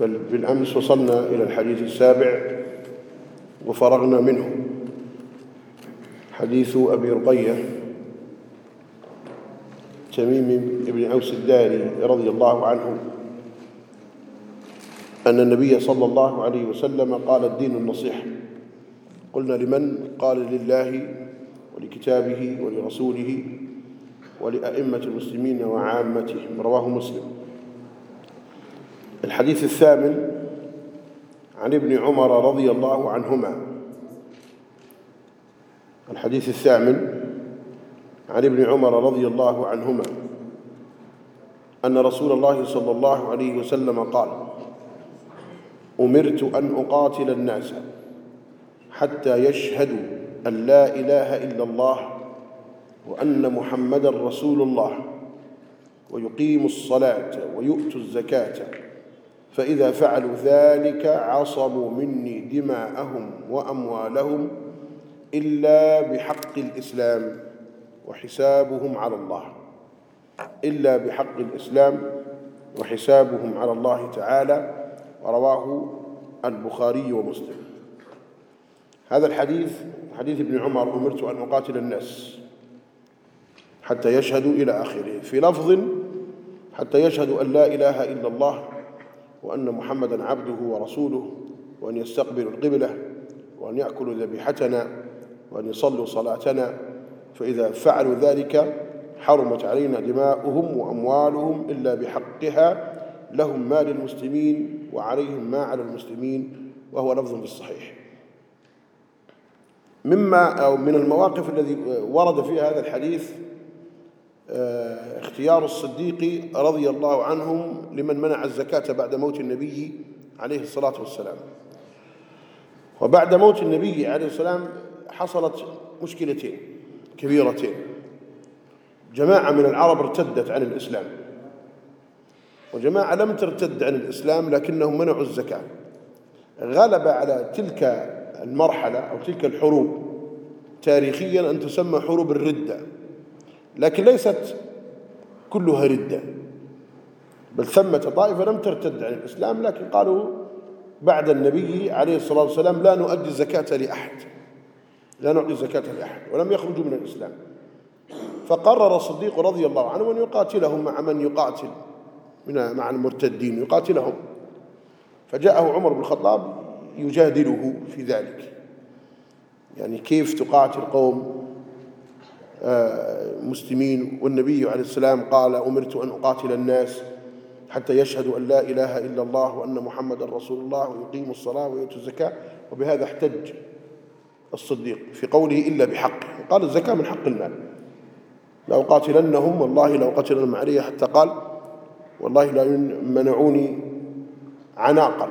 فبالأمس وصلنا إلى الحديث السابع وفرغنا منه. حديث أبي رقية تميم بن أوس الداري رضي الله عنه أن النبي صلى الله عليه وسلم قال الدين النصيحة قلنا لمن؟ قال لله ولكتابه ولرسوله ولأئمة المسلمين وعامتهم رواه مسلم. الحديث الثامن عن ابن عمر رضي الله عنهما. الحديث الثامن عن ابن عمر رضي الله عنهما. أن رسول الله صلى الله عليه وسلم قال أمرت أن أقاتل الناس حتى يشهدوا أن لا إله إلا الله وأن محمدا رسول الله ويقيموا الصلاة ويؤتوا الزكاة فإذا فعلوا ذلك عصموا مني دماءهم وأموالهم إلا بحق الإسلام وحسابهم على الله. إلا بحق الإسلام وحسابهم على الله تعالى ورواه البخاري ومسلم. هذا الحديث حديث ابن عمر أمرت أن أقاتل الناس حتى يشهدوا إلى آخره في لفظ حتى يشهدوا أن لا إله إلا الله وأن محمدا عبده ورسوله وأن يستقبلوا القبلة وأن يأكلوا ذبيحتنا وأن يصلوا صلاتنا. فإذا فعلوا ذلك حرمت علينا دماؤهم وأموالهم إلا بحقها لهم ما للمسلمين وعليهم ما على المسلمين وهو لفظ في الصحيح. مما أو من المواقف الذي ورد فيها هذا الحديث اختيار الصديق رضي الله عنهم لمن منع الزكاة بعد موت النبي عليه الصلاة والسلام. وبعد موت النبي عليه السلام حصلت مشكلتين كبيرتين. جماعة من العرب ارتدت عن الإسلام. وجماعة لم ترتد عن الإسلام لكنهم منعوا الزكاة. غلب على تلك المرحلة أو تلك الحروب تاريخيا أن تسمى حروب الردة. لكن ليست كلها ردة بل ثمة طائفة لم ترتد عن الإسلام لكن قالوا بعد النبي عليه الصلاة والسلام لا نؤدي الزكاة لأحد لا نعطي الزكاة لأحد ولم يخرجوا من الإسلام. فقرر الصديق رضي الله عنه أن يقاتلهم مع من يقاتل من مع المرتدين يقاتلهم. فجاءه عمر بن الخطاب يجادله في ذلك. يعني كيف تقاتل قوم مسلمين والنبي عليه السلام قال أمرت أن أقاتل الناس حتى يشهدوا أن لا إله إلا الله وأن محمد رسول الله ويقيموا الصلاة ويؤتوا الزكاة وبهذا احتج الصديق في قوله إلا بحق. قال الزكاة من حق المال. لأقاتلنهم والله لأقاتلنهم عليه حتى قال والله لا منعوني عناقا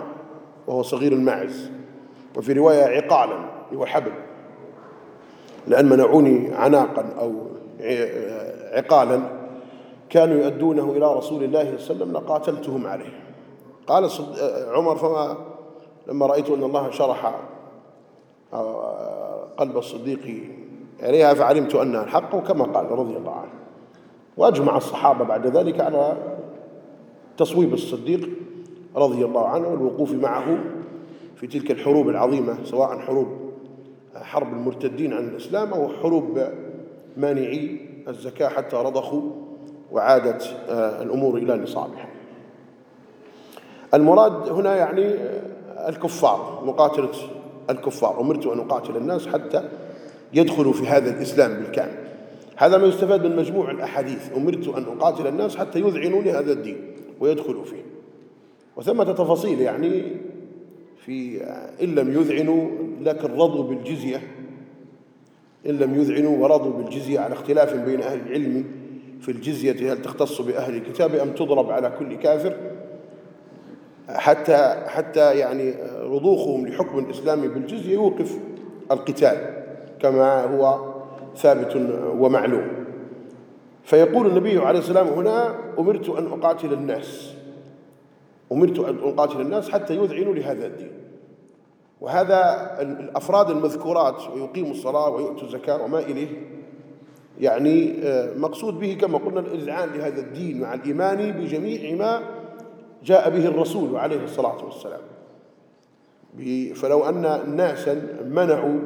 وهو صغير الماعز. وفي رواية عقالا هو حبل. لأن منعوني عناقا أو عقالا كانوا يؤدونه إلى رسول الله صلى الله عليه وسلم لقاتلتهم عليه. قال عمر فما لما رأيت أن الله شرح قلب الصديق عليها فعلمت أنها الحق وكما قال رضي الله عنه. وأجمع الصحابة بعد ذلك على تصويب الصديق رضي الله عنه والوقوف معه في تلك الحروب العظيمة سواء حروب حرب المرتدين عن الإسلام أو حروب مانعي الزكاة حتى رضخوا وعادت الأمور إلى نصابها. المراد هنا يعني الكفار مقاتلة الكفار. أمرت أن أقاتل الناس حتى يدخلوا في هذا الإسلام بالكامل. هذا ما يستفاد من مجموع الأحاديث. أمرت أن أقاتل الناس حتى يذعنوا لهذا الدين ويدخلوا فيه. وثمة تفاصيل يعني في إن لم يذعنوا لكن رضوا بالجزية. إن لم يذعنوا ورضوا بالجزية على اختلاف بين أهل العلم في الجزية. هل تختص بأهل الكتاب أم تضرب على كل كافر؟ حتى حتى يعني رضوخهم لحكم الإسلام بالجزية يوقف القتال كما هو ثابت ومعلوم. فيقول النبي عليه السلام هنا أمرت أن أقاتل الناس. أمرت أن أقاتل الناس حتى يذعنوا لهذا الدين. وهذا الأفراد المذكورات ويقيموا الصلاة ويؤتوا الزكاة وما إليه. يعني آه، مقصود به كما قلنا الإذعان لهذا الدين مع الإيمان بجميع ما جاء به الرسول عليه الصلاة والسلام. فلو أن ناسا منعوا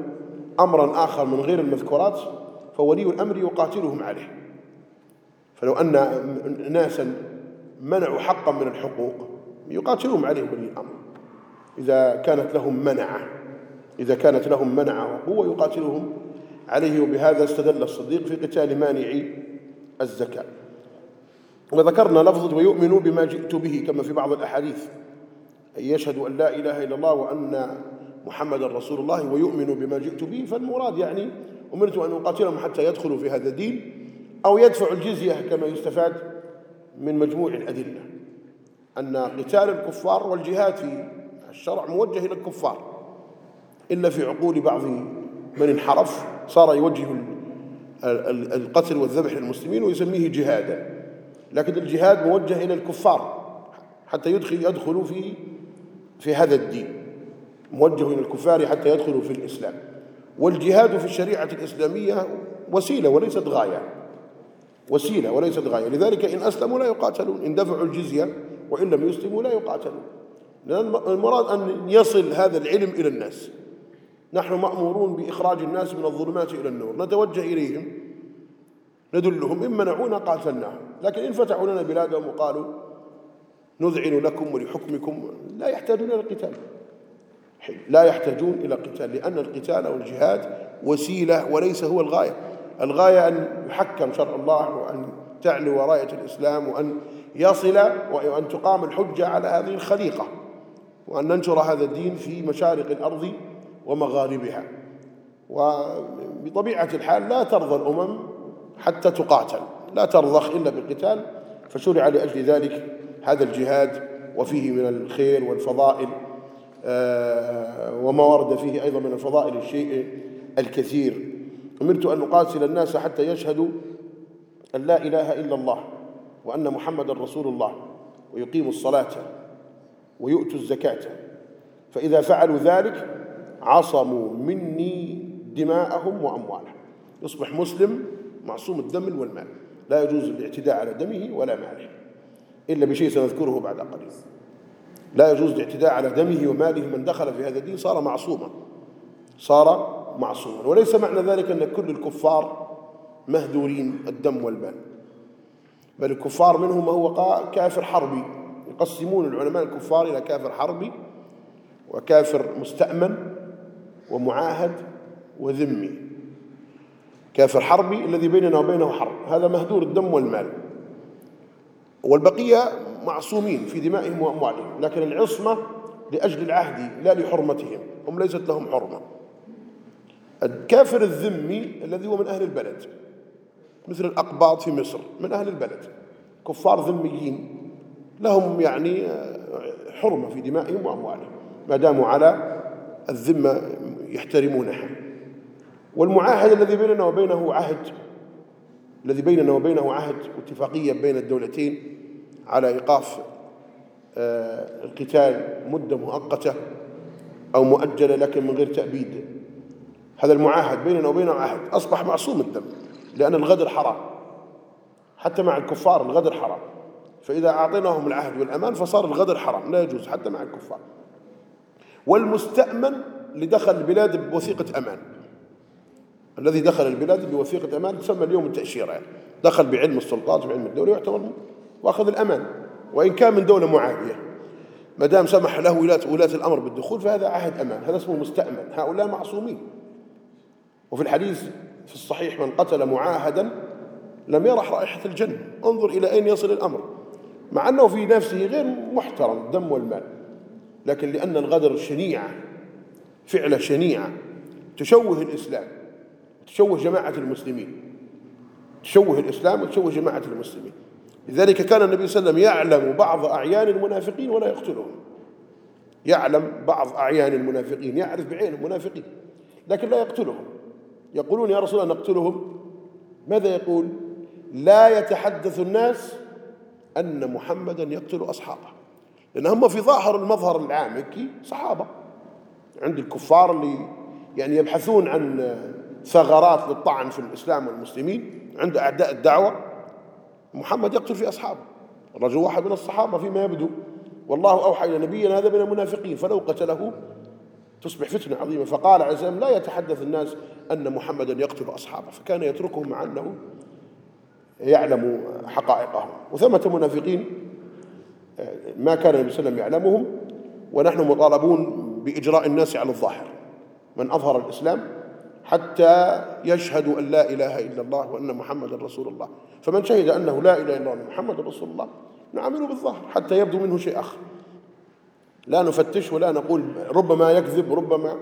أمرا آخر من غير المذكورات فولي الأمر يقاتلهم عليه. فلو أن ناسا منعوا حقا من الحقوق يقاتلهم عليه ولي الأمر إذا كانت لهم منعة إذا كانت لهم منعة وقوة يقاتلهم عليه. وبهذا استدل الصديق في قتال مانعي الزكاة. وذكرنا لفظة ويؤمن بما جئت به كما في بعض الأحاديث. أن يشهدوا أن لا إله إلا الله وأن محمد رسول الله ويؤمن بما جئت به. فالمراد يعني أمرت أن أقاتلهم حتى يدخلوا في هذا الدين أو يدفعوا الجزية كما يستفاد من مجموع الأدلة. أن قتال الكفار والجهاد في الشرع موجه إلى الكفار إلا في عقول بعض من انحرف صار يوجه القتل والذبح للمسلمين ويسميه جهادا. لكن الجهاد موجه إلى الكفار حتى يدخل يدخلوا في في هذا الدين. موجه إلى الكفار حتى يدخلوا في الإسلام. والجهاد في الشريعة الإسلامية وسيلة وليست غاية. وسيلة وليست غاية. لذلك إن أسلموا لا يقاتلون إن دفعوا الجزية وإن لم يسلموا لا يقاتلون. لأن المراد أن يصل هذا العلم إلى الناس. نحن مأمورون بإخراج الناس من الظلمات إلى النور. نتوجه إليهم. ندلهم. إن منعونا قاتلناهم. لكن إن فتحوا لنا بلادهم وقالوا نذعن لكم ولحكمكم لا يحتاجون إلى القتال. لا يحتاجون إلى القتال لأن القتال والجهاد وسيلة وليس هو الغاية. الغاية أن يحكم شرع الله وأن تعلو راية الإسلام وأن يصل وأن تقام الحجة على هذه الخليقة وأن ننشر هذا الدين في مشارق الأرض ومغاربها. وبطبيعة الحال لا ترضى الأمم حتى تقاتل لا ترضخ إلا بالقتال فشرع لأجل ذلك هذا الجهاد وفيه من الخير والفضائل آه، وما ورد فيه أيضا من الفضائل الشيء الكثير. أمرت أن أقاتل الناس حتى يشهدوا أن لا إله إلا الله. وأن محمد رسول الله ويقيموا الصلاة ويؤتوا الزكاة. فإذا فعلوا ذلك عصموا مني دماءهم وأموالهم. يصبح مسلم معصوم الدم والمال. لا يجوز الاعتداء على دمه ولا ماله. إلا بشيء سنذكره بعد قليل. لا يجوز الاعتداء على دمه وماله. من دخل في هذا الدين صار معصوما. صار معصوما. وليس معنى ذلك أن كل الكفار مهدورين الدم والمال. بل الكفار منهم هو كافر حربي. يقسمون العلماء الكفار إلى كافر حربي وكافر مستأمن ومعاهد وذمي. كافر حربي الذي بيننا وبينه حرب. هذا مهدور الدم والمال. والبقية معصومين في دمائهم وأموالهم لكن العصمة لأجل العهد لا لحرمتهم هم ليست لهم حرمة. الكافر الذمي الذي هو من أهل البلد. مثل الأقباط في مصر من أهل البلد. كفار ذميين لهم يعني حرمة في دمائهم وأموالهم. ما داموا على الذمة يحترمونها. والمعاهد الذي بيننا وبينه عهد الذي بيننا وبينه عهد واتفاقية بين الدولتين على إيقاف آه، القتال مدة مؤقتة أو مؤجلة لكن من غير تأبيد. هذا المعاهد بيننا وبينه عهد. أصبح معصوم الدم. لأن الغدر حرام. حتى مع الكفار الغدر حرام. فإذا أعطيناهم العهد والأمان فصار الغدر حرام. لا يجوز حتى مع الكفار. والمستأمن لدخل البلاد بوثيقة أمان. الذي دخل البلاد بوثيقة أمان تسمى اليوم التأشيرة. يعني دخل بعلم السلطات وعلم الدولة يعتبر وأخذ الأمان. وإن كان من دولة معادية ما دام سمح له ولاة, ولاة الأمر بالدخول فهذا عهد أمان. هذا اسمه مستأمن. هؤلاء معصومين. وفي الحديث في الصحيح من قتل معاهدا لم يرح رائحة الجنة انظر إلى أين يصل الأمر. مع أنه في نفسه غير محترم الدم والمال. لكن لأن الغدر شنيعة فعلة شنيعة تشوه الإسلام تشوه جماعة المسلمين. تشوه الإسلام وتشوه جماعة المسلمين. لذلك كان النبي صلى الله عليه وسلم يعلم بعض أعيان المنافقين ولا يقتلهم. يعلم بعض أعيان المنافقين يعرف بعين المنافقين لكن لا يقتلهم. يقولون يا رسول الله نقتلهم. ماذا يقول؟ لا يتحدث الناس أن محمدا يقتل أصحابه. لأن هم في ظاهر المظهر العام صحابة. عند الكفار اللي يعني يبحثون عن ثغرات للطعن في الإسلام والمسلمين عند أعداء الدعوة محمد يقتل في أصحابه. رجل واحد من الصحابة فيما يبدو. والله أوحى إلى نبينا هذا من المنافقين فلو قتله تصبح فتنة عظيمة. فقال عليه السلام لا يتحدث الناس أن محمدا يقتل أصحابه. فكان يتركهم مع أنه يعلم حقائقهم. وثمة منافقين ما كان النبي صلى الله عليه وسلم يعلمهم ونحن مطالبون بإجراء الناس على الظاهر. من أظهر الإسلام حتى يشهدوا أن لا إله إلا الله وأن محمد رسول الله. فمن شهد أنه لا إله إلا الله محمد رسول الله نعامله بالظاهر حتى يبدو منه شيء آخر. لا نفتش ولا نقول ربما يكذب ربما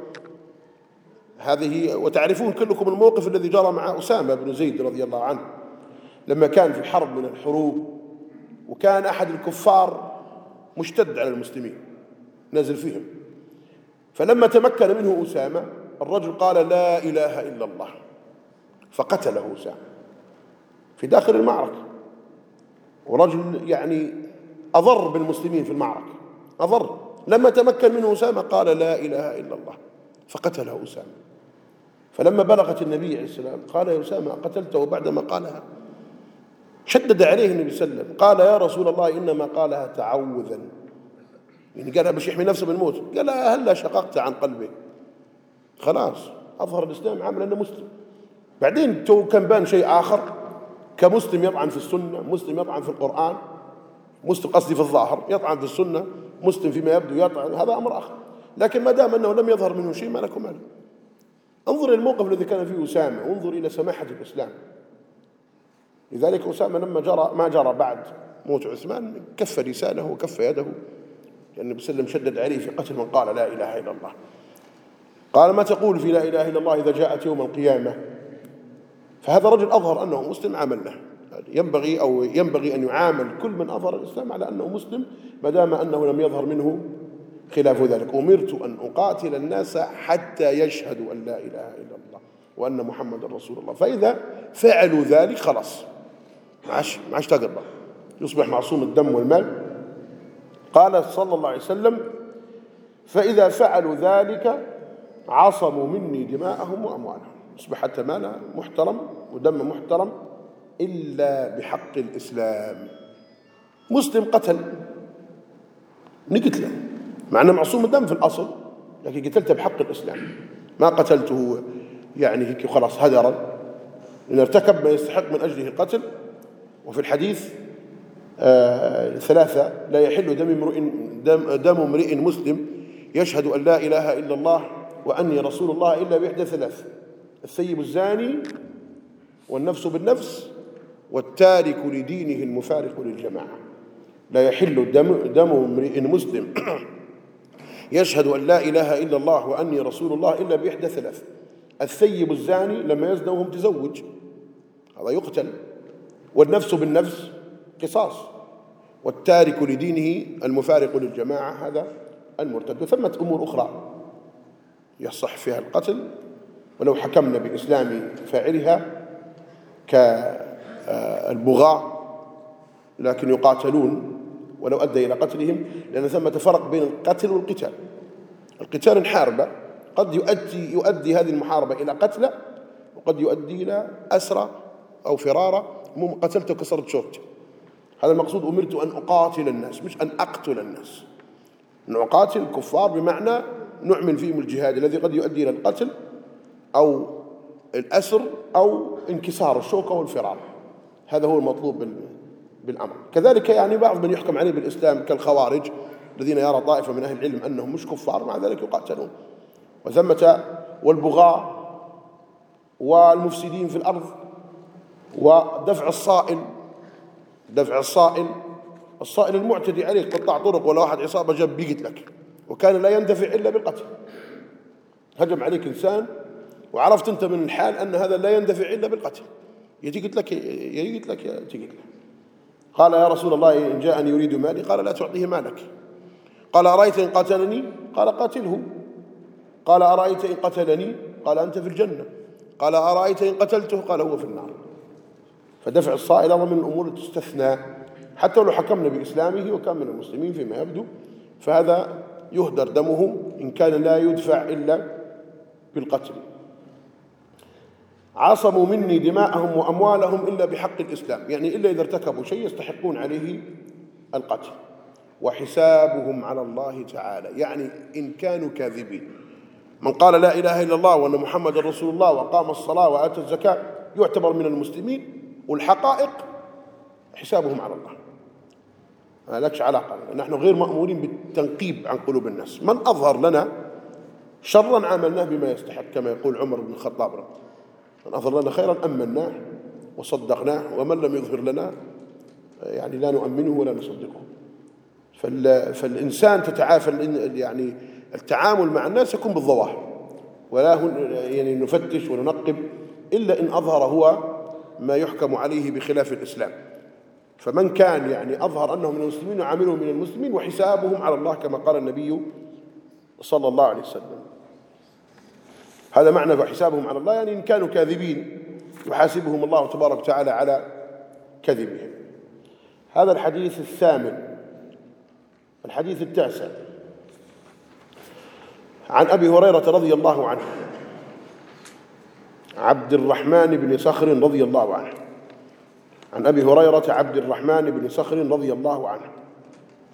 هذه وتعرفون كلكم الموقف الذي جرى مع أسامة بن زيد رضي الله عنه لما كان في حرب من الحروب وكان أحد الكفار مشتد على المسلمين نزل فيهم. فلما تمكن منه أسامة الرجل قال لا إله إلا الله فقتله أسامة في داخل المعركة. ورجل يعني أضر بالمسلمين في المعركة أضر. لما تمكن منه أسامة قال لا إله إلا الله فقتله أسامة. فلما بلغت النبي عليه السلام قال يا أسامة قتلته بعدما قالها. شدد عليه النبي صلى الله عليه وسلم قال يا رسول الله إنما قالها تعوذا. يعني قالها باش يحمي نفسه من الموت. قال هلا شققت عن قلبه خلاص أظهر الإسلام عامل أنه مسلم. بعدين تو كان بان شيء آخر كمسلم يطعن في السنة مسلم يطعن في القرآن مسلم قصدي في الظاهر يطعن في السنة مسلم فيما يبدو يطعن هذا أمر آخر. لكن ما دام أنه لم يظهر منه شيء ما لكم مال انظر إلى الموقف الذي كان فيه أسامة. وانظر إلى سماحة الإسلام. لذلك أسامة لما جرى ما جرى بعد موت عثمان كف لسانه وكف يده. لأن النبي صلى الله عليه وسلم شدد عليه في قتل من قال لا إله إلا الله. قال ما تقول في لا إله إلا الله إذا جاءت يوم القيامة؟ فهذا رجل أظهر أنه مسلم عملنا ينبغي أو ينبغي أن يعامل كل من أظهر الإسلام على أنه مسلم ما دام أنه لم يظهر منه خلاف ذلك. أمرت أن أقاتل الناس حتى يشهدوا أن لا إله إلا الله وأن محمد رسول الله. فإذا فعلوا ذلك خلاص. ما عادش تقرب يصبح معصوم الدم والمال. قال صلى الله عليه وسلم فإذا فعلوا ذلك عصموا مني دماءهم وأموالهم. أصبحت مال محترم ودم محترم إلا بحق الإسلام. مسلم قتل. نقتله. مع أنه معصوم الدم في الأصل لكن قتلته بحق الإسلام. ما قتلته يعني هيك خلاص هدرا. إن ارتكب ما يستحق من أجله القتل. وفي الحديث آه ثلاثة. لا يحل دم امرئ دم, دم امرئ مسلم يشهد أن لا إله إلا الله وأني رسول الله إلا بإحدى ثلاث. الثيب الزاني والنفس بالنفس والتارك لدينه المفارق للجماعة. لا يحل دم, دم امرئ مسلم يشهد أن لا إله إلا الله وأني رسول الله إلا بإحدى ثلاث. الثيب الزاني لما يزنى وهو متزوج. هذا يقتل. والنفس بالنفس قصاص. والتارك لدينه المفارق للجماعة هذا المرتد. وثمة أمور أخرى يصح فيها القتل. ولو حكمنا بإسلام فاعلها كالبغاء لكن يقاتلون ولو أدى إلى قتلهم لأن ثمة فرق بين القتل والقتال. القتال انحاربة قد يؤدي, يؤدي هذه المحاربة إلى قتلى وقد يؤدي إلى أسرى أو فرارة. قتلت وكسرت شوكته هذا المقصود أمرت أن أقاتل الناس مش أن أقتل الناس. أن أقاتل الكفار بمعنى نعمل فيهم الجهاد الذي قد يؤدي إلى القتل أو الأسر أو انكسار الشوكة والفرار هذا هو المطلوب بالأمر. كذلك يعني بعض من يحكم عليه بالإسلام كالخوارج الذين يرى طائفة من أهل العلم أنهم مش كفار مع ذلك يقاتلون. وثمة والبغاء والمفسدين في الأرض ودفع الصائل دفع الصائل الصائل المعتدي عليك قطع طرق ولا واحد عصابة جاب بيقتلك. وكان لا يندفع إلا بالقتل هجم عليك إنسان وعرفت أنت من الحال أن هذا لا يندفع إلا بالقتل يجي قلت لك يجي قلت لك تجي قال يا رسول الله إن جاءني يريد مالي قال لا تعطيه مالك. قال أرأيت إن قتلني قال قاتله. قال أرأيت إن قتلني؟ قال أنت في الجنة. قال أرأيت إن قتلته؟ قال هو في النار. فدفع الصائل من الأمور تستثنى. حتى لو حكمنا بإسلامه وكان من المسلمين فيما يبدو فهذا يهدر دمه إن كان لا يدفع إلا بالقتل. عصموا مني دماءهم وأموالهم إلا بحق الإسلام. يعني إلا إذا ارتكبوا شيء يستحقون عليه القتل. وحسابهم على الله تعالى. يعني إن كانوا كاذبين. من قال لا إله إلا الله وأن محمد رسول الله وقام الصلاة وآتى الزكاة يعتبر من المسلمين. والحقائق حسابهم على الله. ما لكش علاقة. نحن غير مأمورين بالتنقيب عن قلوب الناس. من أظهر لنا شرا عملناه بما يستحق كما يقول عمر بن الخطاب من أظهر لنا خيرا أمناه وصدقناه ومن لم يظهر لنا يعني لا نؤمنه ولا نصدقه. فالإنسان تتعافى يعني التعامل مع الناس يكون بالظواهر. ولا يعني نفتش وننقب إلا إن أظهر هو ما يحكم عليه بخلاف الإسلام. فمن كان يعني أظهر أنه من المسلمين وعمله من المسلمين وحسابهم على الله كما قال النبي صلى الله عليه وسلم. هذا معنى وحسابهم على الله يعني إن كانوا كاذبين يحاسبهم الله تبارك وتعالى على كذبهم. هذا الحديث الثامن. الحديث التاسع. عن أبي هريرة رضي الله عنه. عبد الرحمن بن صخر رضي الله عنه. عن أبي هريرة عبد الرحمن بن صخر رضي الله عنه.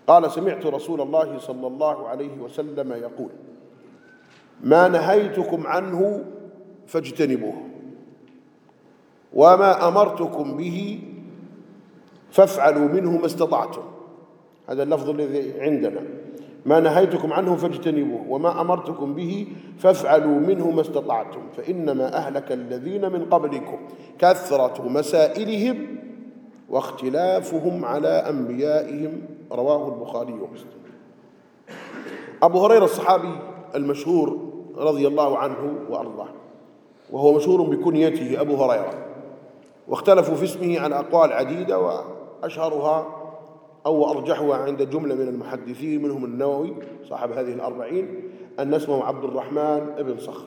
قال سمعت رسول الله صلى الله عليه وسلم يقول ما نهيتكم عنه فاجتنبوه. وما أمرتكم به فافعلوا منه ما استطعتم. هذا اللفظ الذي عندنا. ما نهيتكم عنه فاجتنبوه. وما أمرتكم به فافعلوا منه ما استطعتم. فإنما أهلك الذين من قبلكم كثرة مسائلهم واختلافهم على أنبيائهم. رواه البخاري ومسلم. أبو هريرة الصحابي المشهور رضي الله عنه وأرضاه. وهو مشهور بكنيته أبو هريرة. واختلفوا في اسمه على أقوال عديدة وأشهرها أو أرجحها عند جملة من المحدثين منهم النووي صاحب هذه الأربعين أن اسمه عبد الرحمن ابن صخر.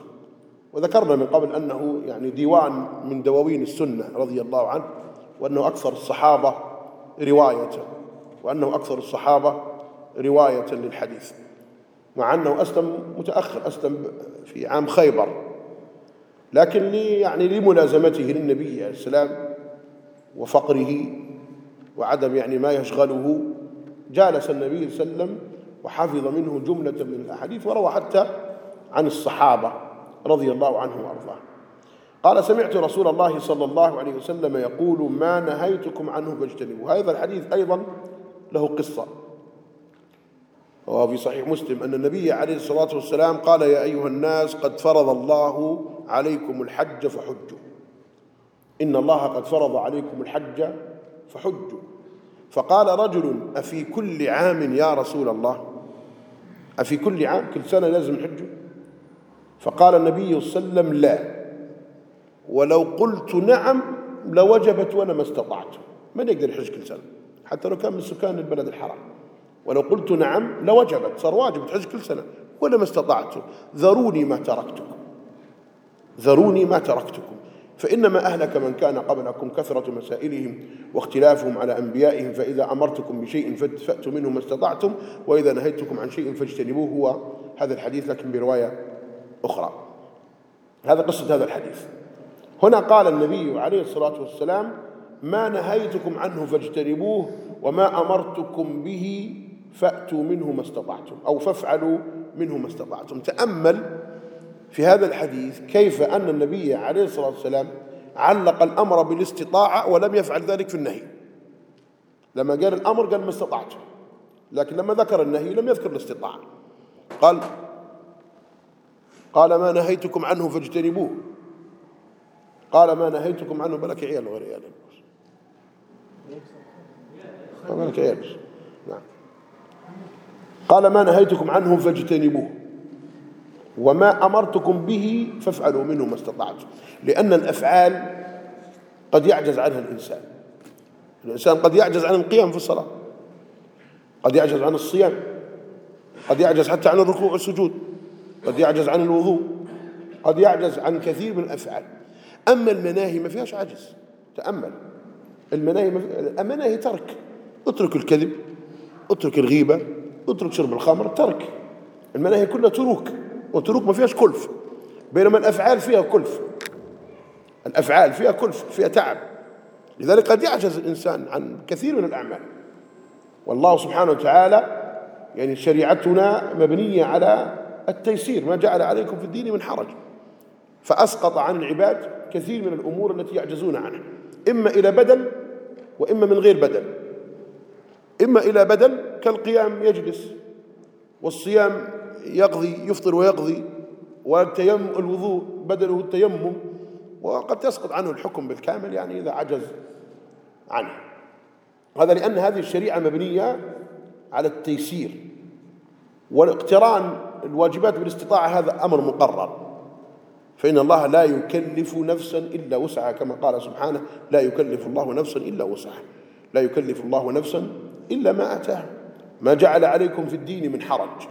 وذكرنا من قبل أنه يعني ديوان من دواوين السنة رضي الله عنه وأنه أكثر الصحابة رواية وأنه أكثر الصحابة رواية للحديث. مع أنه أسلم متأخر أسلم في عام خيبر. لكن لي يعني لملازمته للنبي عليه السلام وفقره وعدم يعني ما يشغله جالس النبي صلى الله عليه وسلم وحفظ منه جملة من الأحاديث وروى حتى عن الصحابة رضي الله عنهم وأرضاه قال سمعت رسول الله صلى الله عليه وسلم يقول ما نهيتكم عنه فاجتنبوا هذا الحديث أيضا له قصة. وهو في صحيح مسلم أن النبي عليه الصلاة والسلام قال يا أيها الناس قد فرض الله عليكم الحج فحجوا. إن الله قد فرض عليكم الحج فحجوا. فقال رجل أفي كل عام يا رسول الله؟ أفي كل عام كل سنة لازم حجوا فقال النبي صلى الله عليه وسلم لا. ولو قلت نعم لوجبت وأنا ما استطعت. من يقدر يحج كل سنة؟ حتى لو كان من سكان البلد الحرام. ولو قلت نعم لوجبت صار واجب تحج كل سنة. ولا ما استطعت ذروني ما تركتكم. ذروني ما تركتكم. فإنما أهلك من كان قبلكم كثرة مسائلهم واختلافهم على أنبيائهم فإذا أمرتكم بشيء فأتوا منه ما استطعتم وإذا نهيتكم عن شيء فاجتنبوه. هو هذا الحديث لكن برواية أخرى. هذا قصة هذا الحديث. هنا قال النبي عليه الصلاة والسلام ما نهيتكم عنه فاجتنبوه وما أمرتكم به فأتوا منه ما استطعتم أو فافعلوا منه ما استطعتم. تأمل في هذا الحديث كيف أن النبي عليه الصلاة والسلام علق الأمر بالاستطاعة ولم يفعل ذلك في النهي. لما قال الأمر قال ما استطعتم لكن لما ذكر النهي لم يذكر الاستطاعة. قال قال ما نهيتكم عنه فاجتنبوه. قال ما نهيتكم عنه بلك عيال وغير عيال بلك عيال نعم. قال ما نهيتكم عنه فاجتنبوه. وما أمرتكم به فافعلوا منه ما استطعتم لأن الأفعال قد يعجز عنها الإنسان. الإنسان قد يعجز عن القيام في الصلاة. قد يعجز عن الصيام. قد يعجز حتى عن الركوع والسجود. قد يعجز عن الوضوء. قد يعجز عن كثير من الأفعال. أما المناهي ما فيهاش عجز. تأمل. المناهي المناهي ترك. اترك الكذب. اترك الغيبة اترك شرب الخمر ترك. المناهي كلها تروك وتروك ما فيهاش كلف. بينما الأفعال فيها كلف. الأفعال فيها كلف فيها تعب. لذلك قد يعجز الإنسان عن كثير من الأعمال. والله سبحانه وتعالى يعني شريعتنا مبنية على التيسير ما جعل عليكم في الدين من حرج. فأسقط عن العباد كثير من الأمور التي يعجزون عنها. إما إلى بدل وإما من غير بدل. إما إلى بدل كالقيام يجلس والصيام يقضي يفطر ويقضي والتيم الوضوء بدله التيمم وقد تسقط عنه الحكم بالكامل يعني إذا عجز عنه. هذا لأن هذه الشريعة مبنية على التيسير والاقتران الواجبات بالاستطاعة هذا أمر مقرر. فإن الله لا يكلف نفسا إلا وسعها كما قال سبحانه لا يكلف الله نفسا إلا وسعها لا يكلف الله نفسا إلا ما أتاها ما جعل عليكم في الدين من حرج.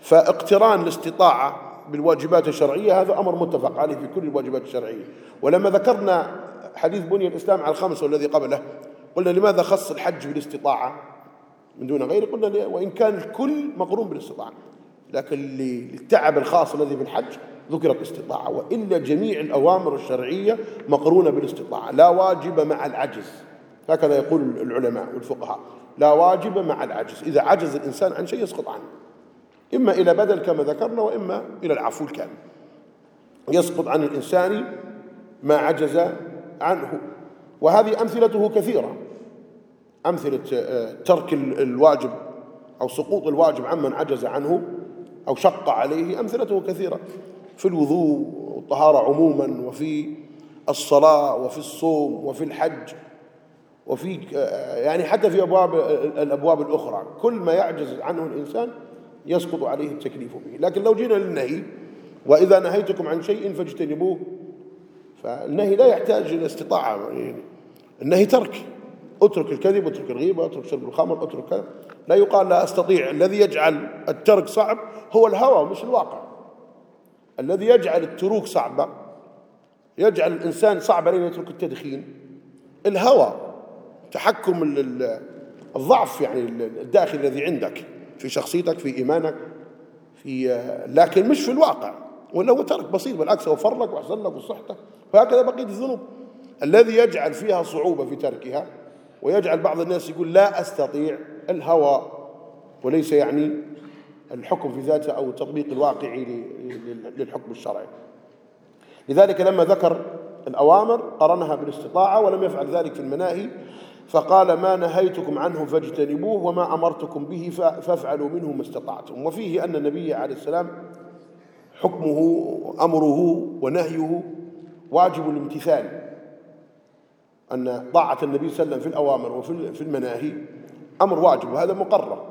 فاقتران الاستطاعة بالواجبات الشرعية هذا أمر متفق عليه في كل الواجبات الشرعية. ولما ذكرنا حديث بني الإسلام على الخمس والذي قبله قلنا لماذا خص الحج بالاستطاعة؟ من دون غيره قلنا وإن كان الكل مقرون بالاستطاعة. لكن للتعب الخاص الذي في الحج ذكرت استطاعة وإلا جميع الأوامر الشرعية مقرونة بالاستطاعة. لا واجب مع العجز. هكذا يقول العلماء والفقهاء. لا واجب مع العجز. إذا عجز الإنسان عن شيء يسقط عنه. إما إلى بدل كما ذكرنا وإما إلى العفو الكامل. يسقط عن الإنسان ما عجز عنه. وهذه أمثلته كثيرة. أمثلة آه، ترك الواجب أو سقوط الواجب عمن عجز عنه أو شق عليه. أمثلته كثيرة. في الوضوء والطهارة عموما وفي الصلاة وفي الصوم وفي الحج. وفي يعني حتى في أبواب الأبواب الأخرى. كل ما يعجز عنه الإنسان يسقط عليه التكليف به. لكن لو جينا للنهي وإذا نهيتكم عن شيء فاجتنبوه فالنهي لا يحتاج إلى استطاعة. يعني النهي ترك. اترك الكذب اترك الغيبة اترك شرب الخمر اترك كذا. لا يقال لا أستطيع. الذي يجعل الترك صعب هو الهوى مش الواقع. الذي يجعل التروك صعبة يجعل الإنسان صعب عليه يترك التدخين. الهوى. تحكم الضعف يعني الداخلي الذي عندك في شخصيتك في إيمانك في لكن مش في الواقع. ولا هو ترك بسيط بالعكس وفر لك وأحسن لك وصحتك. وهكذا بقية الذنوب. الذي يجعل فيها صعوبة في تركها ويجعل بعض الناس يقول لا أستطيع الهوى وليس يعني الحكم في ذاته أو التطبيق الواقعي للحكم الشرعي. لذلك لما ذكر الأوامر قرنها بالاستطاعة ولم يفعل ذلك في المناهي فقال ما نهيتكم عنه فاجتنبوه وما أمرتكم به فافعلوا منه ما استطعتم. وفيه أن النبي عليه السلام حكمه أمره ونهيه واجب الامتثال أن طاعة النبي صلى الله عليه وسلم في الأوامر وفي المناهي أمر واجب وهذا مقرر.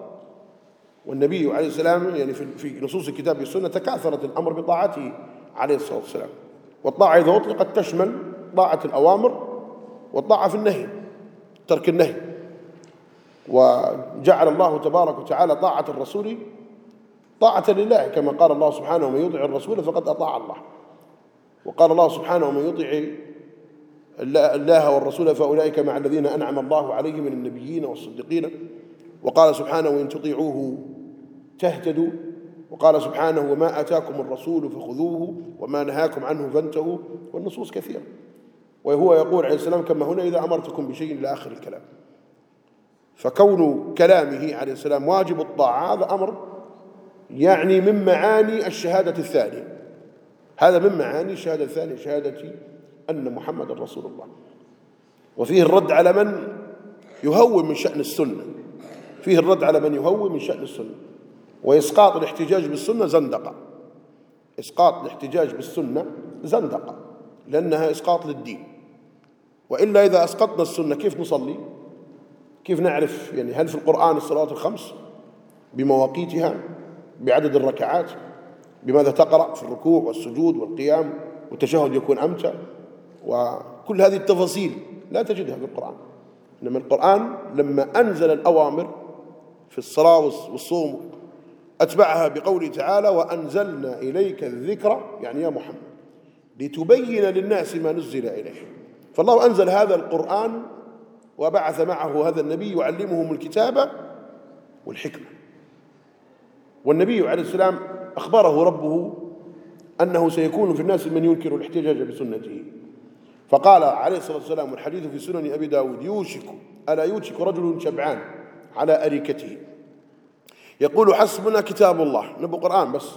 والنبي عليه السلام يعني في نصوص الكتاب والسنة تكاثرت الأمر بطاعته عليه الصلاة والسلام. والطاعة إذا أطلقت تشمل طاعة الأوامر والطاعة في النهي. ترك النهي. وجعل الله تبارك وتعالى طاعة الرسول طاعة لله كما قال الله سبحانه ومن يطع الرسول فقد أطاع الله. وقال الله سبحانه ومن يطع الله والرسول فأولئك مع الذين أنعم الله عليهم من النبيين والصديقين. وقال سبحانه وإن تطيعوه تهتدوا. وقال سبحانه وما آتاكم الرسول فخذوه وما نهاكم عنه فانتهوا. والنصوص كثيرة. وهو يقول عليه السلام كما هنا إذا أمرتكم بشيء إلى آخر الكلام. فكون كلامه عليه السلام واجب الطاعة هذا أمر يعني من معاني الشهادة الثانية. هذا من معاني الشهادة الثانية شهادة أن محمد رسول الله. وفيه الرد على من يهون من شأن السنة. فيه الرد على من يهون من شأن السنة. وإسقاط الاحتجاج بالسنة زندقة. إسقاط الاحتجاج بالسنة زندقة لأنها إسقاط للدين. وإلا إذا أسقطنا السنة كيف نصلي؟ كيف نعرف يعني هل في القرآن الصلوات الخمس؟ بمواقيتها بعدد الركعات بماذا تقرأ في الركوع والسجود والقيام والتشهد يكون أمتى وكل هذه التفاصيل لا تجدها في القرآن. إنما القرآن لما أنزل الأوامر في الصلاة والصوم أتبعها بقوله تعالى وأنزلنا إليك الذكر يعني يا محمد لتبين للناس ما نزل إليه فالله أنزل هذا القرآن وبعث معه هذا النبي يعلمهم الكتاب والحكمة. والنبي عليه السلام أخبره ربه أنه سيكون في الناس من ينكر الاحتجاج بسنته. فقال عليه الصلاة والسلام والحديث في سنن أبي داود يوشك ألا يوشك رجل شبعان على أريكته. يقول حسبنا كتاب الله. نبو قرآن بس.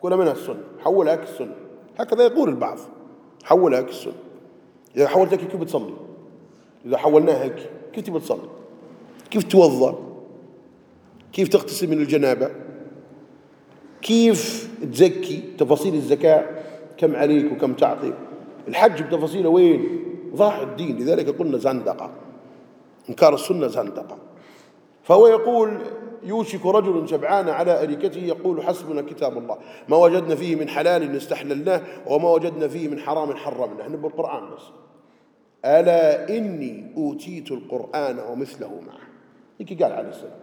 كل منها السنة. حولها كالسنة هكذا يقول البعض. حولها كالسنة إذا حولتها كيف بتصلي؟ إذا حولناها هيك كيف تبي تصلي؟ كيف توضأ؟ كيف تغتسل من الجنابة؟ كيف تزكي تفاصيل الزكاة؟ كم عليك وكم تعطي؟ الحج بتفاصيله وين؟ ضاع الدين لذلك قلنا زندقة. إنكار السنة زندقة. فهو يقول يوشك رجل شبعان على أريكته يقول حسبنا كتاب الله. ما وجدنا فيه من حلال استحللناه وما وجدنا فيه من حرام حرمناه. نبو القرآن بس. ألا إني أوتيت القرآن ومثله معه. هيك قال عليه السلام.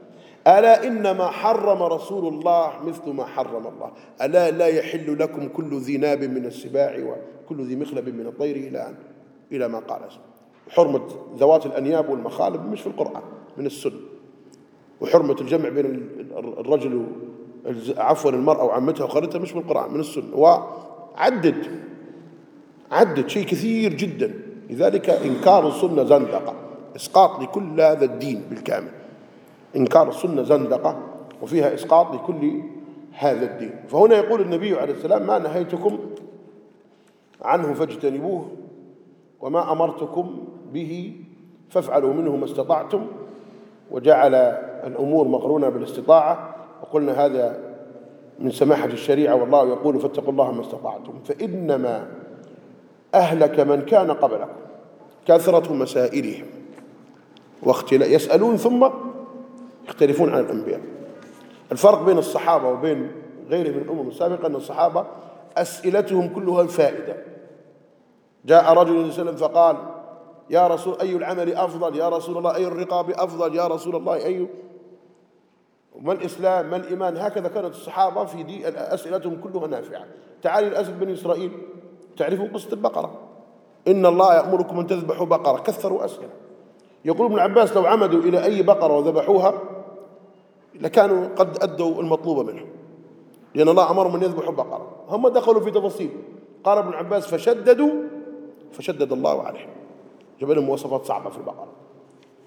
ألا إنما حرم رسول الله مثل ما حرم الله. ألا لا يحل لكم كل ذي ناب من السباع وكل ذي مخلب من الطير إلى أن إلى ما قال. حرمة ذوات الأنياب والمخالب مش في القرآن من السنة. وحرمة الجمع بين الرجل عفوا المرأة وعمتها وخالتها مش من القرآن من السنة. وعدد عدد شيء كثير جدا. لذلك إنكار السنة زندقة. إسقاط لكل هذا الدين بالكامل. إنكار السنة زندقة وفيها إسقاط لكل هذا الدين. فهنا يقول النبي عليه السلام ما نهيتكم عنه فاجتنبوه وما أمرتكم به فافعلوا منه ما استطعتم وجعل الأمور مقرونة بالاستطاعة وقلنا هذا من سماحة الشريعة والله يقول فاتقوا الله ما استطعتم. فإنما أهلك من كان قبلكم كثرة مسائلهم واختلاف يسألون ثم يختلفون عن الأنبياء. الفرق بين الصحابة وبين غيرهم من الأمم السابقة أن الصحابة أسئلتهم كلها فائدة. جاء رجل صلى الله عليه وسلم فقال يا رسول أي العمل أفضل؟ يا رسول الله أي الرقاب أفضل؟ يا رسول الله أي ما الإسلام ما الإيمان؟ هكذا كانت الصحابة في دي أسئلتهم كلها نافعة. تعالي الأسد بني إسرائيل تعرفون قصة البقرة؟ إن الله يأمركم أن تذبحوا بقرة. كثروا أسئلة. يقول ابن عباس لو عمدوا إلى أي بقرة وذبحوها لكانوا قد أدوا المطلوب منهم. لأن الله أمرهم أن يذبحوا بقرة. هم دخلوا في تفاصيل. قال ابن عباس فشددوا فشدد الله عليهم. جاب لهم مواصفات صعبة في البقرة.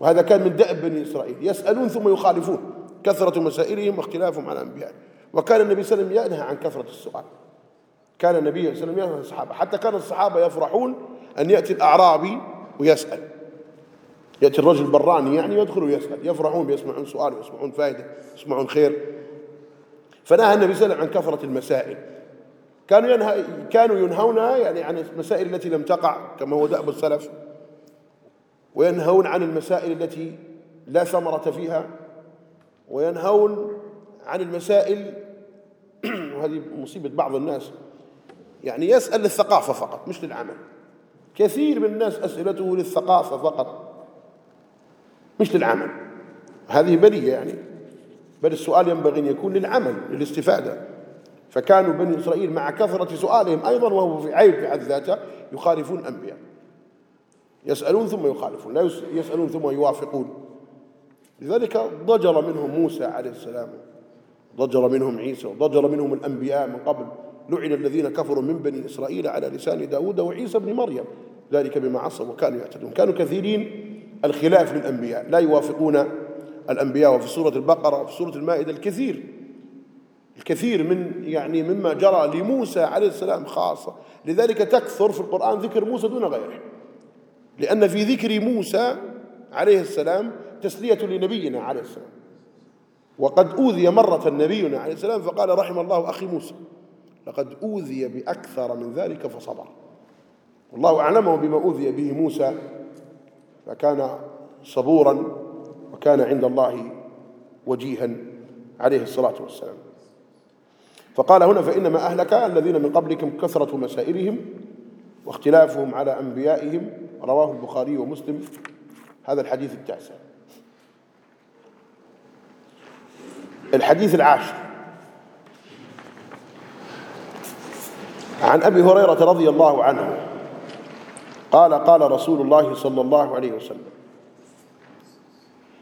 وهذا كان من دأب بني إسرائيل. يسألون ثم يخالفون كثرة مسائلهم واختلافهم على أنبياء وكان النبي صلى الله عليه وسلم ينهى عن كثرة السؤال. كان النبي صلى الله عليه وسلم ينهى الصحابة. حتى كان الصحابة يفرحون أن يأتي الأعرابي ويسأل. يأتي الرجل براني يعني يدخل ويسأل. يفرحون بيسمعون سؤال ويسمعون فائدة يسمعون خير. فنهى النبي صلى الله عليه وسلم عن كثرة المسائل. كانوا ينهى كانوا ينهون يعني عن المسائل التي لم تقع كما هو دأب السلف. وينهون عن المسائل التي لا ثمرة فيها وينهون عن المسائل وهذه مصيبة بعض الناس. يعني يسأل للثقافة فقط مش للعمل. كثير من الناس أسئلته للثقافة فقط مش للعمل. هذه بلية يعني. بل السؤال ينبغي أن يكون للعمل للاستفادة. فكانوا بني إسرائيل مع كثرة سؤالهم أيضا وهو في عيب في حد ذاته يخالفون الأنبياء. يسألون ثم يخالفون لا يسألون ثم يوافقون. لذلك ضجر منهم موسى عليه السلام ضجر منهم عيسى وضجر منهم الأنبياء من قبل. لعن الذين كفروا من بني إسرائيل على لسان داود وعيسى بن مريم. ذلك بما عصوا وكانوا يعتدون. كانوا كثيرين الخلاف للأنبياء. لا يوافقون الأنبياء وفي سورة البقرة وفي سورة المائدة الكثير. الكثير من يعني مما جرى لموسى عليه السلام خاصة. لذلك تكثر في القرآن ذكر موسى دون غيره. لأن في ذكر موسى عليه السلام تسلية لنبينا عليه السلام. وقد أوذي مرة نبينا عليه السلام فقال رحم الله أخي موسى لقد أوذي بأكثر من ذلك فصبر. والله أعلمه بما أوذي به موسى فكان صبورا وكان عند الله وجيها عليه الصلاة والسلام. فقال هنا فإنما أهلك الذين من قبلكم كثرة مسائلهم واختلافهم على أنبيائهم رواه البخاري ومسلم هذا الحديث التاسع. الحديث العاشر. عن أبي هريرة رضي الله عنه قال قال رسول الله صلى الله عليه وسلم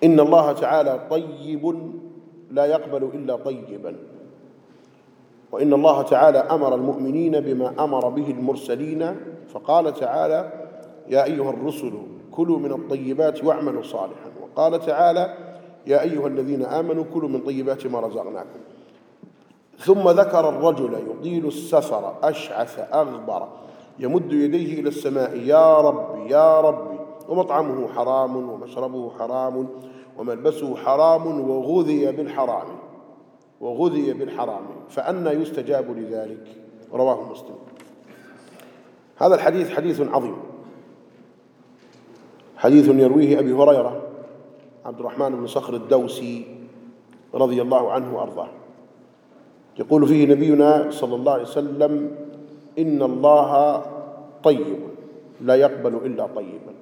إن الله تعالى طيب لا يقبل إلا طيبا. وإن الله تعالى أمر المؤمنين بما أمر به المرسلين فقال تعالى يا أيها الرسل كلوا من الطيبات واعملوا صالحا. وقال تعالى يا أيها الذين آمنوا كلوا من طيبات ما رزقناكم. ثم ذكر الرجل يطيل السفر أشعث أغبر يمد يديه إلى السماء يا ربي يا ربي. ومطعمه حرام ومشربه حرام وملبسه حرام وغذي بالحرام وغذي بالحرام. فأنا يستجاب لذلك. رواه مسلم. هذا الحديث حديث عظيم. حديث يرويه أبي هريرة عبد الرحمن بن صخر الدوسي رضي الله عنه وأرضاه. يقول فيه نبينا صلى الله عليه وسلم إن الله طيب لا يقبل إلا طيبا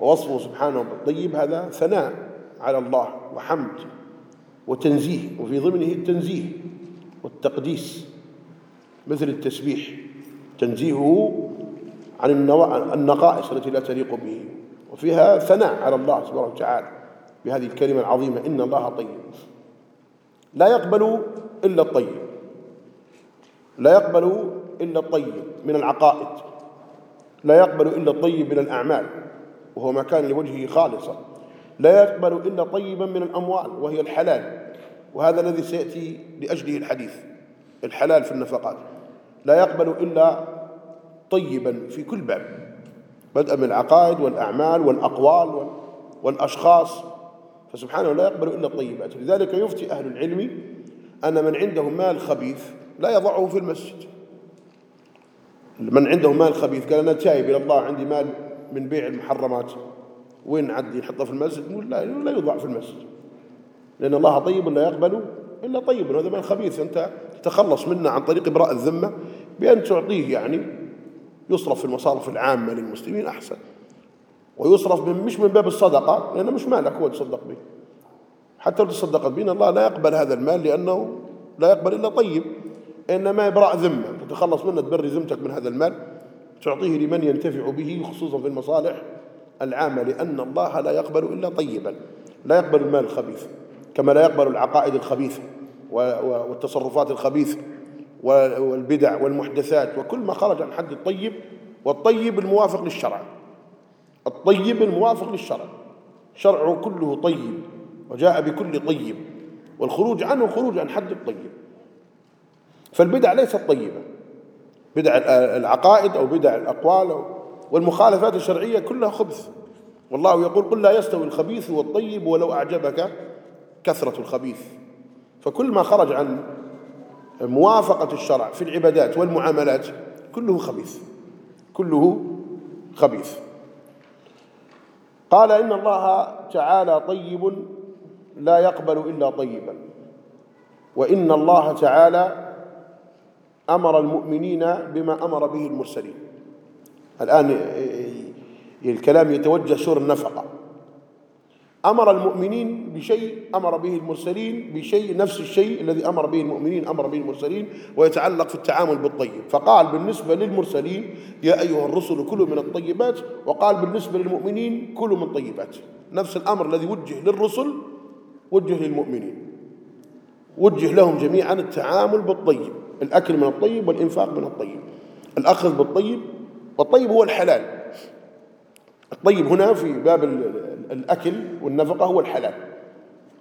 ووصفه سبحانه بالطيب هذا ثناء على الله وحمد وتنزيه وفي ضمنه التنزيه والتقديس مثل التسبيح تنزيهه عن النقائص التي لا تليق به. وفيها ثناء على الله سبحانه وتعالى بهذه الكلمة العظيمة إن الله طيب. لا يقبل إلا الطيب. لا يقبل إلا الطيب من العقائد. لا يقبل إلا الطيب من الأعمال وهو ما كان لوجهه خالصا. لا يقبل إلا طيبا من الأموال وهي الحلال. وهذا الذي سيأتي لأجله الحديث الحلال في النفقات. لا يقبل إلا طيبا في كل باب. بدءا من العقائد والأعمال والأقوال والأشخاص. فسبحانه لا يقبل إلا الطيبات. لذلك يفتي أهل العلم أن من عنده مال خبيث لا يضعه في المسجد. من عنده مال خبيث قال أنا تايب إلى الله عندي مال من بيع المحرمات. وين عدي يحطه في المسجد؟ لا لا يوضع في المسجد. لأن الله طيب لا يقبل إلا طيب. هذا مال خبيث أنت تتخلص منه عن طريق إبراء الذمة بأن تعطيه يعني يصرف في المصارف العامة للمسلمين أحسن. ويصرف من مش من باب الصدقة لأنه مش مالك هو تصدق به. حتى لو تصدقت به الله لا يقبل هذا المال لأنه لا يقبل إلا طيب. إنما إبراء ذمة تتخلص منه تبري ذمتك من هذا المال تعطيه لمن ينتفع به خصوصا في المصالح العامة لأن الله لا يقبل إلا طيبا. لا يقبل المال الخبيث كما لا يقبل العقائد الخبيثة والتصرفات الخبيثة. والبدع والمحدثات وكل ما خرج عن حد الطيب والطيب الموافق للشرع. الطيب الموافق للشرع. شرعه كله طيب وجاء بكل طيب والخروج عنه خروج عن حد الطيب. فالبدع ليست طيبة. بدع العقائد أو بدع الأقوال والمخالفات الشرعية كلها خبث. والله يقول قل لا يستوي الخبيث والطيب ولو أعجبك كثرة الخبيث. فكل ما خرج عن موافقة الشرع في العبادات والمعاملات كله خبيث. كله خبيث. قال إن الله تعالى طيب لا يقبل إلا طيبا. وإن الله تعالى أمر المؤمنين بما أمر به المرسلين. الآن الكلام يتوجه سور النفقة. أمر المؤمنين بشيء أمر به المرسلين بشيء نفس الشيء الذي أمر به المؤمنين أمر به المرسلين ويتعلق في التعامل بالطيب. فقال بالنسبة للمرسلين يا أيها الرسل كلوا من الطيبات وقال بالنسبة للمؤمنين كلوا من طيبات. نفس الأمر الذي وجه للرسل وجه للمؤمنين. وجه لهم جميعا التعامل بالطيب الأكل من الطيب والإنفاق من الطيب الأخذ بالطيب. والطيب هو الحلال. الطيب هنا في باب الأكل والنفقة هو الحلال.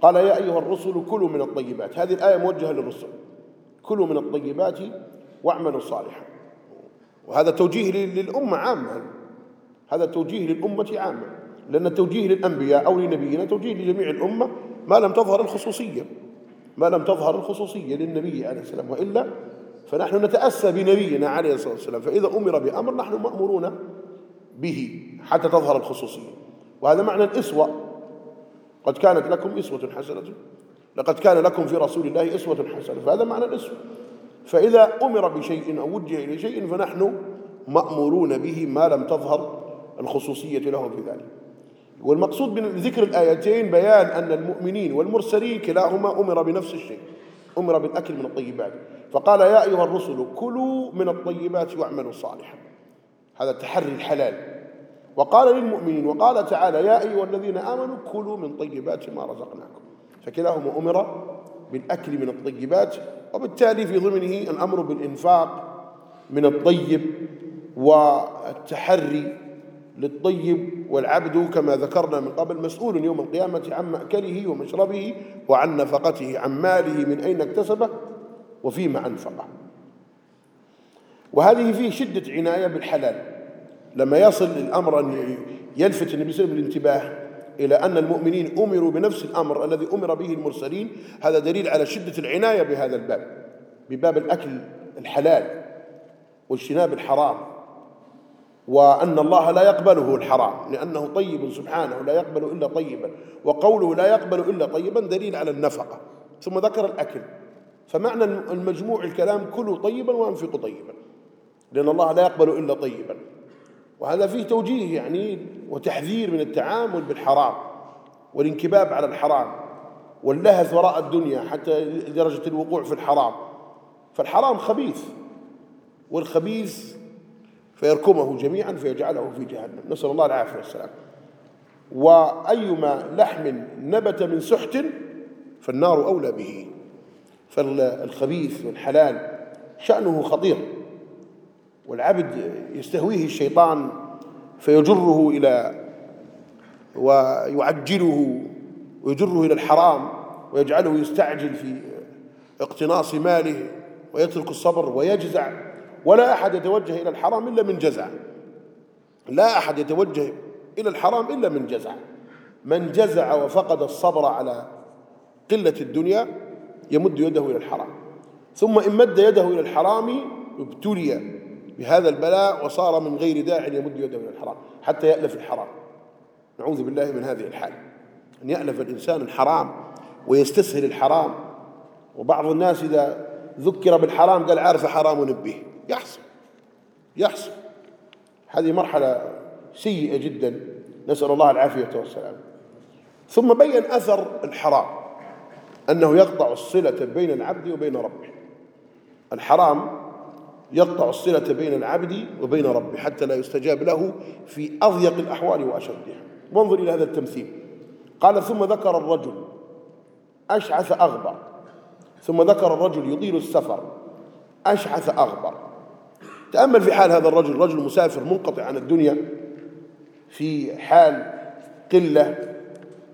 قال يا أيها الرسل كلوا من الطيبات. هذه الآية موجهة للرسل. كلوا من الطيبات واعملوا صالحا. وهذا توجيه للأمة عامة. هذا توجيه للأمة عامة. لأن التوجيه للأنبياء أو لنبينا توجيه لجميع الأمة ما لم تظهر الخصوصية. ما لم تظهر الخصوصية للنبي عليه السلام وإلا فنحن نتأسى بنبينا عليه الصلاة والسلام. فإذا أمر بأمر نحن مأمورون به حتى تظهر الخصوصية. وهذا معنى الإسوة. قد كانت لكم إسوة حسنة. لقد كان لكم في رسول الله إسوة حسنة. فهذا معنى الإسوة. فإذا أمر بشيء أو وجه إلى شيء فنحن مأمورون به ما لم تظهر الخصوصية له في ذلك. والمقصود من ذكر الآيتين بيان أن المؤمنين والمرسلين كلاهما أمر بنفس الشيء أمر بالأكل من الطيبات. فقال يا أيها الرسل كلوا من الطيبات واعملوا صالحا. هذا تحري الحلال. وقال للمؤمنين وقال تعالى يا أيها الذين آمنوا كلوا من طيبات ما رزقناكم. فكلاهما أمر بالأكل من الطيبات وبالتالي في ضمنه الأمر بالإنفاق من الطيب والتحري للطيب والعبد كما ذكرنا من قبل مسؤول يوم القيامة عن مأكله ومشربه وعن نفقته عن ماله من أين اكتسبه وفيما أنفقه. وهذه فيه شدة عناية بالحلال. لما يصل الأمر أن يلفت النبي صلى الله عليه وسلم الانتباه إلى أن المؤمنين أمروا بنفس الأمر الذي أمر به المرسلين هذا دليل على شدة العناية بهذا الباب بباب الأكل الحلال واجتناب الحرام وأن الله لا يقبله الحرام لأنه طيب سبحانه لا يقبل إلا طيبا وقوله لا يقبل إلا طيبا دليل على النفقة. ثم ذكر الأكل فمعنى المجموع الكلام كلوا طيبا وأنفقوا طيبا لأن الله لا يقبل إلا طيبا. وهذا فيه توجيه يعني وتحذير من التعامل بالحرام والانكباب على الحرام واللهث وراء الدنيا حتى درجة الوقوع في الحرام. فالحرام خبيث والخبيث فيركمه جميعا فيجعله في جهنم. نسأل الله العافية والسلام. وأيما لحم نبت من سحت فالنار أولى به. فالخبيث والحلال شأنه خطير. والعبد يستهويه الشيطان فيجره إلى ويعجله ويجره إلى الحرام ويجعله يستعجل في اقتناص ماله ويترك الصبر ويجزع. ولا أحد يتوجه إلى الحرام إلا من جزع. لا أحد يتوجه إلى الحرام إلا من جزع. من جزع وفقد الصبر على قلة الدنيا يمد يده إلى الحرام. ثم إن مد يده إلى الحرام ابتلي بهذا البلاء وصار من غير داع يمد يده إلى الحرام حتى يألف الحرام. نعوذ بالله من هذه الحال. أن يألف الإنسان الحرام ويستسهل الحرام. وبعض الناس إذا ذكر بالحرام قال عارف حرام به يحصل. يحصل. هذه مرحلة سيئة جدا. نسأل الله العافية والسلام. ثم بين أثر الحرام. أنه يقطع الصلة بين العبد وبين ربه. الحرام يقطع الصلة بين العبد وبين ربه حتى لا يستجاب له في أضيق الأحوال وأشدها. وانظر إلى هذا التمثيل. قال ثم ذكر الرجل أشعث أغبر. ثم ذكر الرجل يطيل السفر. أشعث أغبر. تأمل في حال هذا الرجل رجل مسافر منقطع عن الدنيا في حال قلة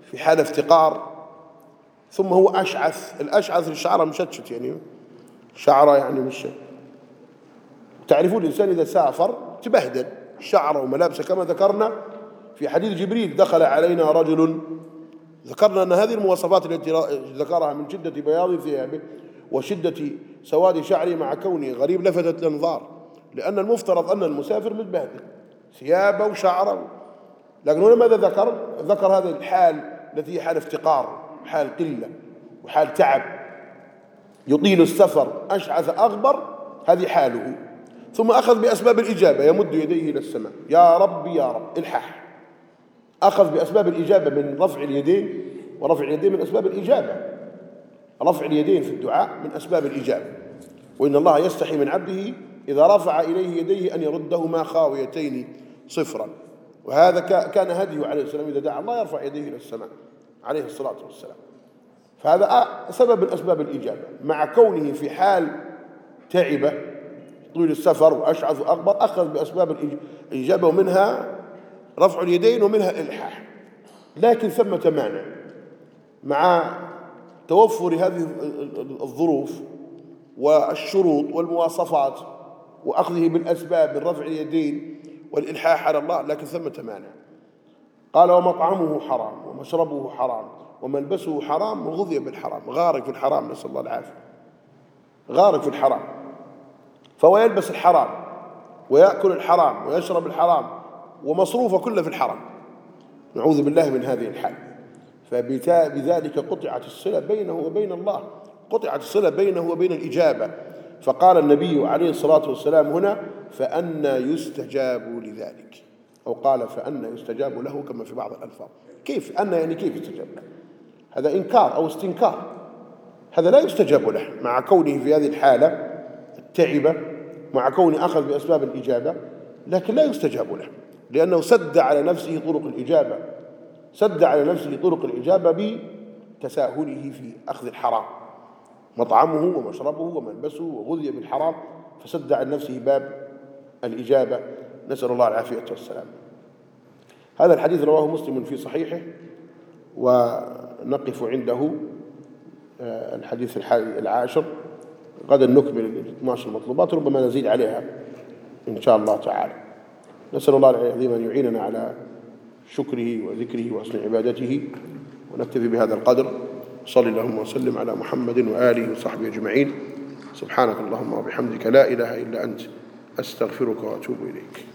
في حال افتقار. ثم هو أشعث. الأشعث الشعر مشتشت يعني شعره يعني مش تعرفون الإنسان إذا سافر تبهدل. شعره وملابسه كما ذكرنا. في حديث جبريل دخل علينا رجل. ذكرنا أن هذه المواصفات التي ذكرها من شدة بياض ثيابه وشدة سواد شعره مع كونه غريب لفتت الأنظار. لأن المفترض أن المسافر متبهدل. ثيابه وشعره. لكن هنا ماذا ذكر؟ ذكر هذه الحال التي هي حال افتقار حال قلة وحال تعب. يطيل السفر أشعث أغبر هذه حاله. ثم أخذ بأسباب الإجابة يمد يديه إلى السماء. يا رب يا رب الحح أخذ بأسباب الإجابة من رفع اليدين ورفع اليدين من أسباب الإجابة. رفع اليدين في الدعاء من أسباب الإجابة. وإن الله يستحي من عبده إذا رفع إليه يديه أن يردهما خاويتين صفرا. وهذا كان هديه عليه السلام إذا دعا الله يرفع يديه إلى السماء عليه الصلاة والسلام. فهذا سبب من أسباب الإجابة. مع كونه في حال تعبة طول السفر وأشعث وأكبر أخذ بأسباب الإجابة ومنها رفع اليدين ومنها الإلحاح لكن ثمة مانع. مع توفر هذه الظروف والشروط والمواصفات وأخذه بالأسباب من رفع اليدين والإلحاح على الله لكن ثمة مانع. قال ومطعمه حرام ومشربه حرام وملبسه حرام وغذي بالحرام. غارق في الحرام نسأل الله العافية. غارق في الحرام. فهو يلبس الحرام ويأكل الحرام ويشرب الحرام ومصروفه كله في الحرام. نعوذ بالله من هذه الحال. فبذلك قطعت الصلة بينه وبين الله قطعت الصلة بينه وبين الإجابة. فقال النبي عليه الصلاة والسلام هنا فأنا يستجاب لذلك. أو قال فأنا يستجاب له كما في بعض الألفاظ. كيف؟ أن يعني كيف يستجاب له؟ هذا إنكار أو استنكار. هذا لا يستجاب له مع كونه في هذه الحالة التعبة مع كونه أخذ بأسباب الإجابة لكن لا يستجاب له لأنه سد على نفسه طرق الإجابة سد على نفسه طرق الإجابة بتساهله في أخذ الحرام. مطعمه ومشربه وملبسه وغذي بالحرام فسد عن نفسه باب الإجابة. نسأل الله العافية والسلام. هذا الحديث رواه مسلم في صحيحه ونقف عنده آه، الحديث العاشر. غدا نكمل ال 12 المطلوبات ربما نزيد عليها إن شاء الله تعالى. نسأل الله العظيم أن يعيننا على شكره وذكره وحسن عبادته ونكتفي بهذا القدر. صلى اللهم وسلم على محمد وآله وصحبه أجمعين. سبحانك اللهم وبحمدك لا إله إلا أنت أستغفرك وأتوب إليك.